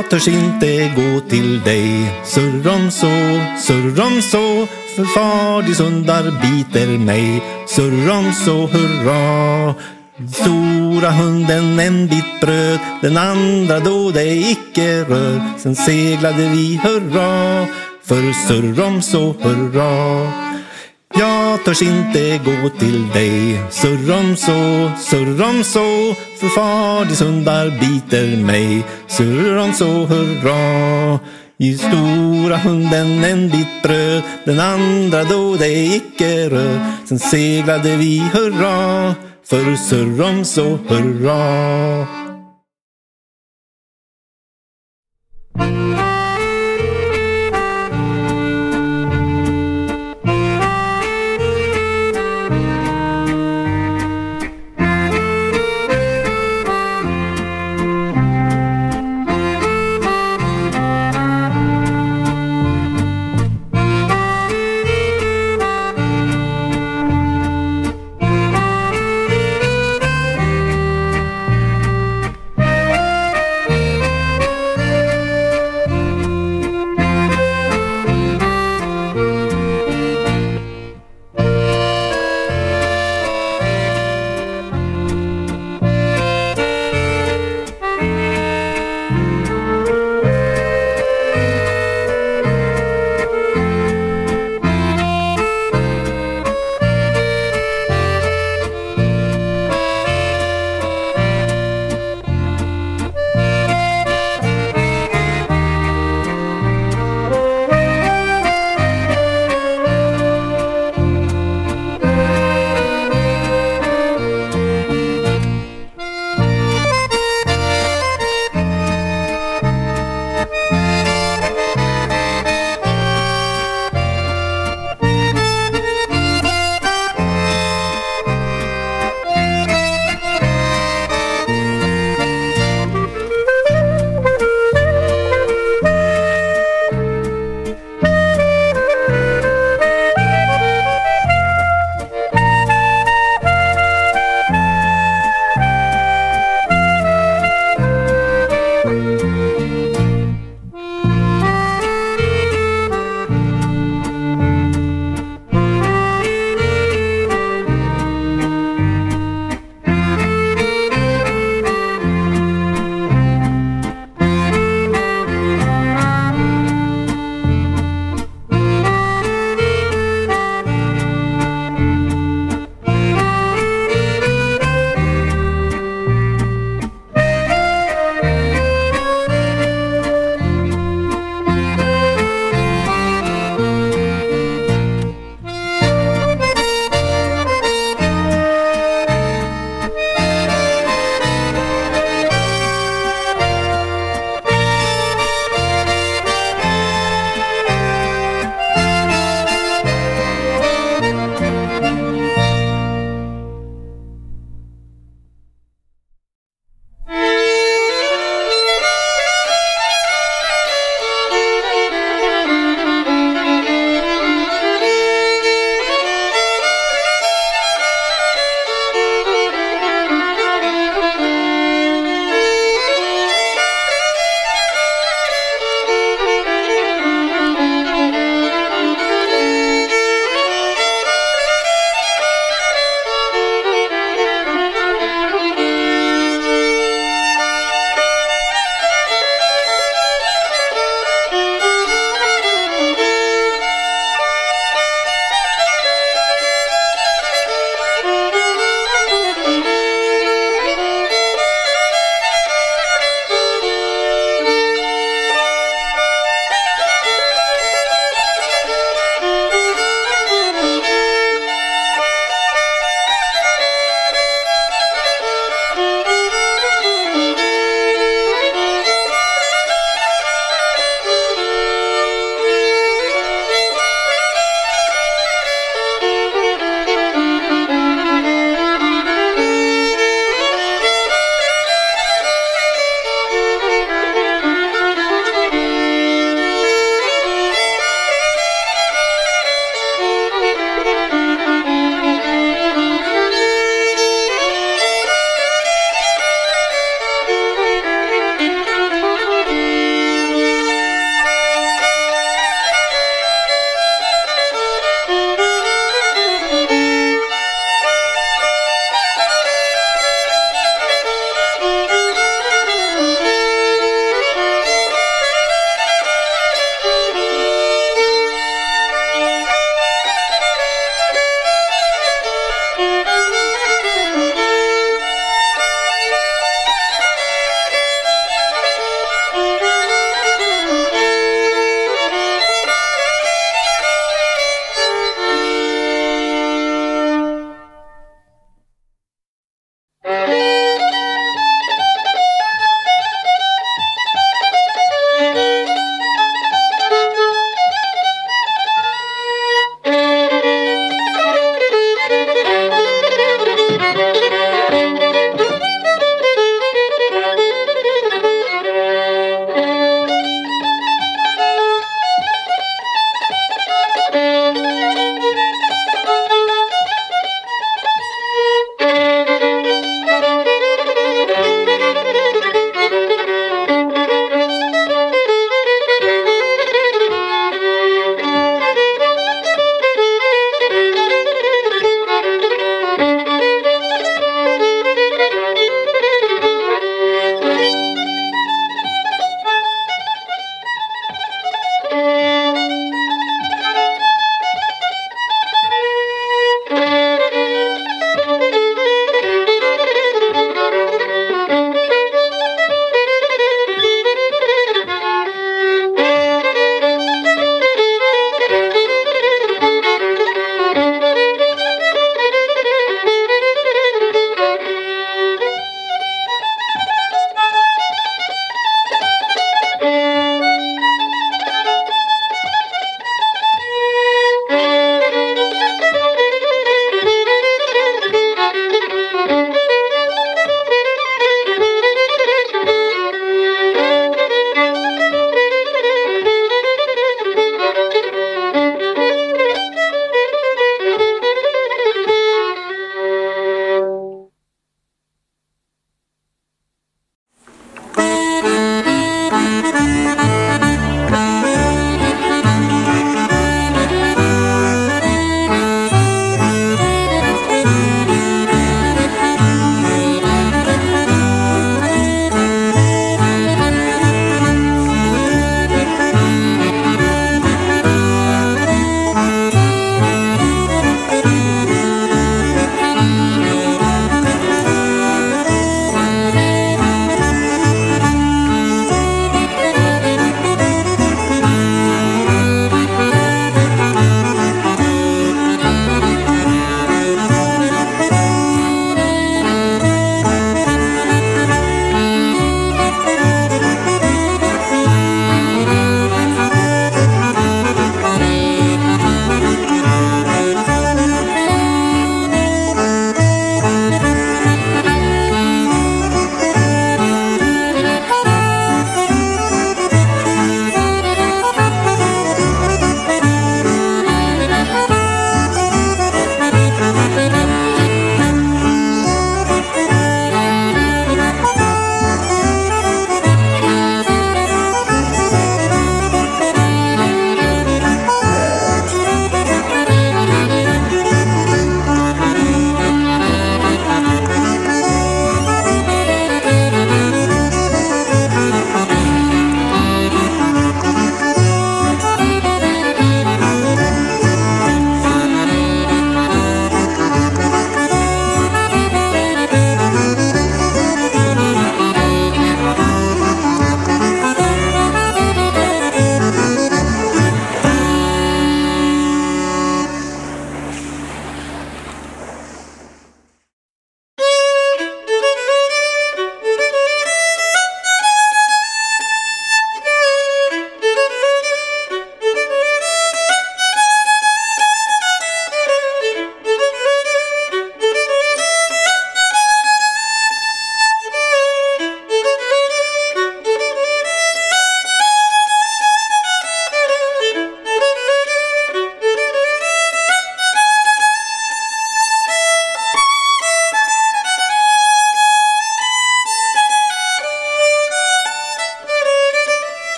Jag törs inte gå till dig. Surrom så, surrom så För far hundar biter mig. Surrom så hurra. Stora hunden en bit bröd Den andra då det icke rör. Sen seglade vi hurra. För surrom så hurra jag törs inte gå till dig. Surrom så, surrom så För far hundar biter mig. Surrom så hurra i stora hunden en bit bröd. Den andra då det icke rör. Sen seglade vi hurra För surrom så hurra.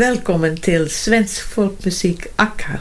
Välkommen till Svensk folkmusik Akka.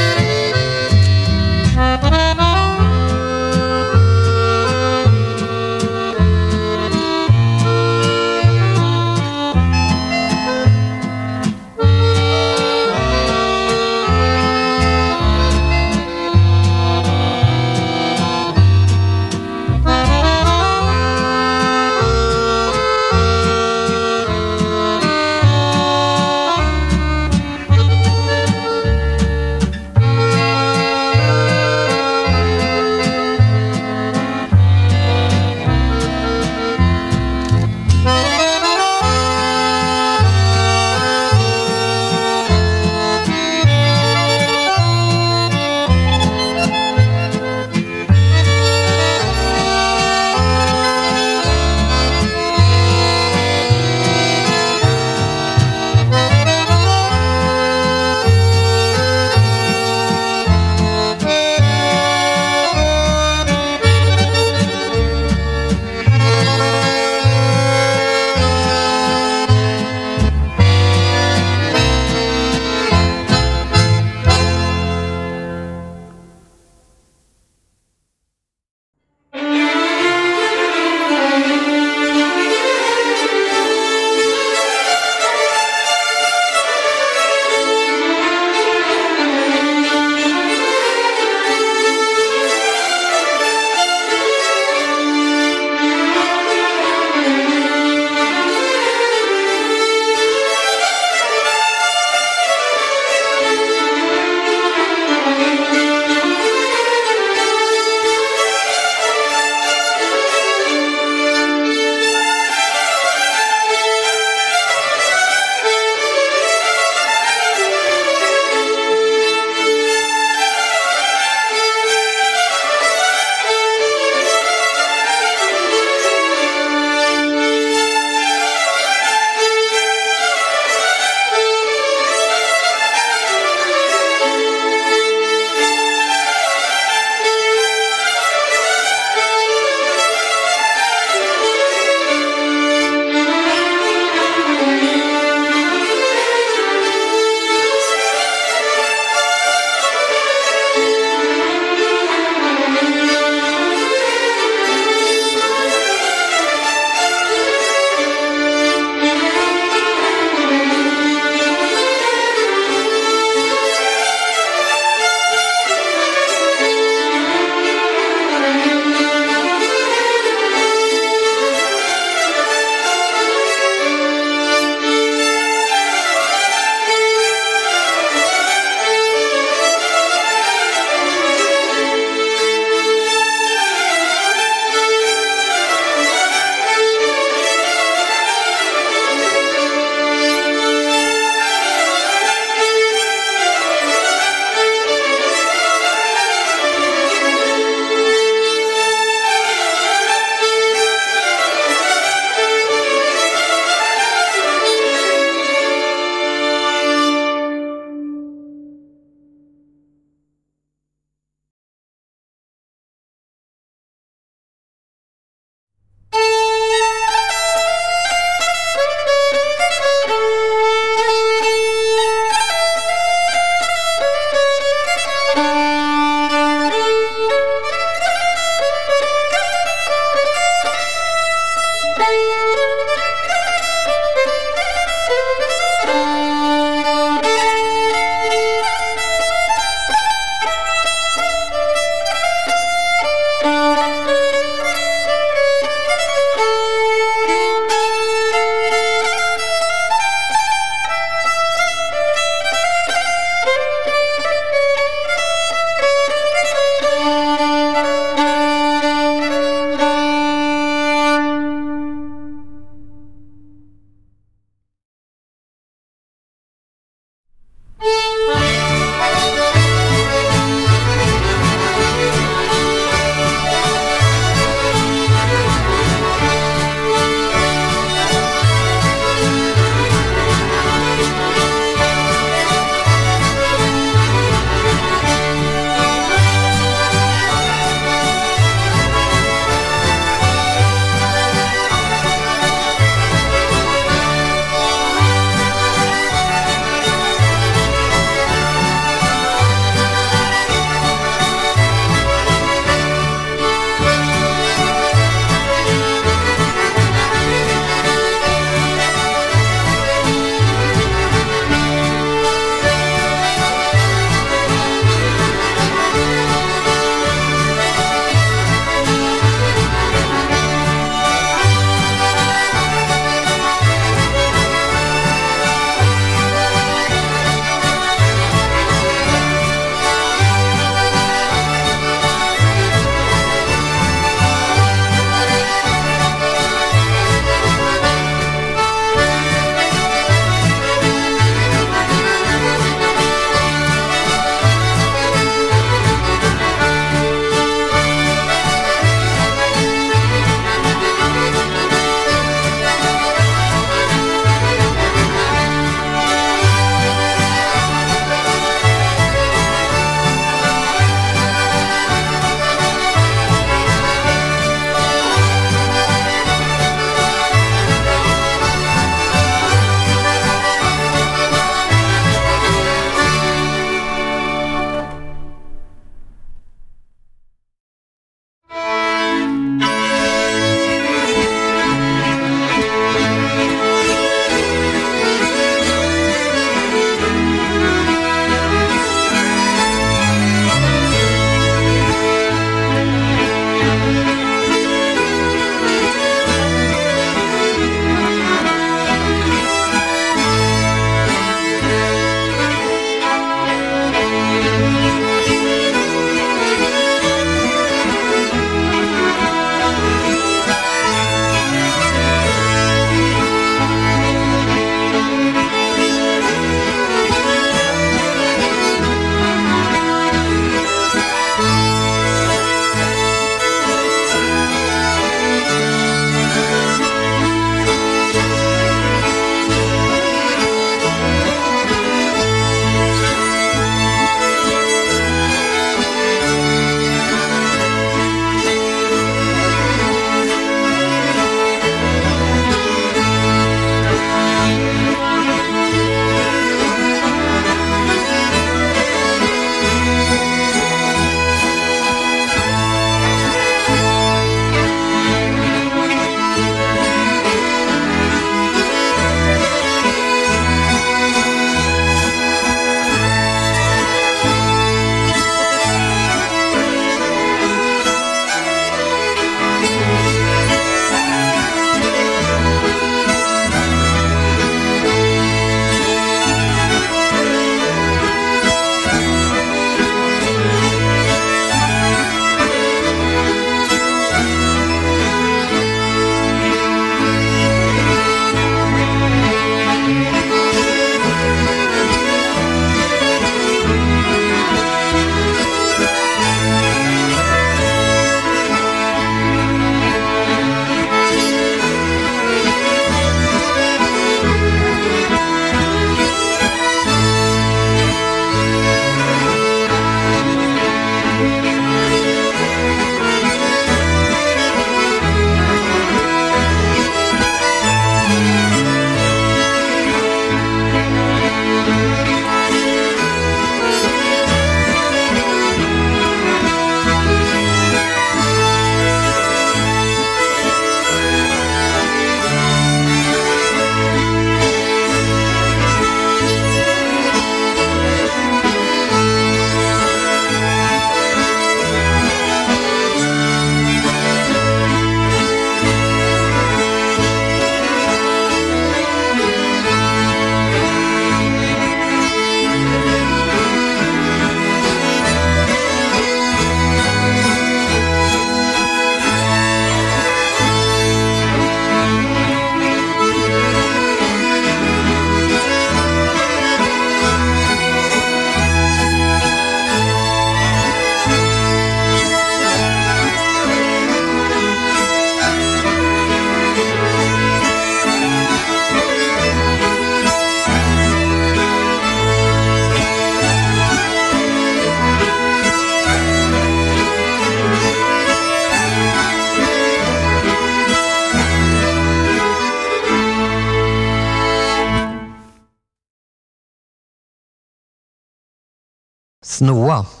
Snow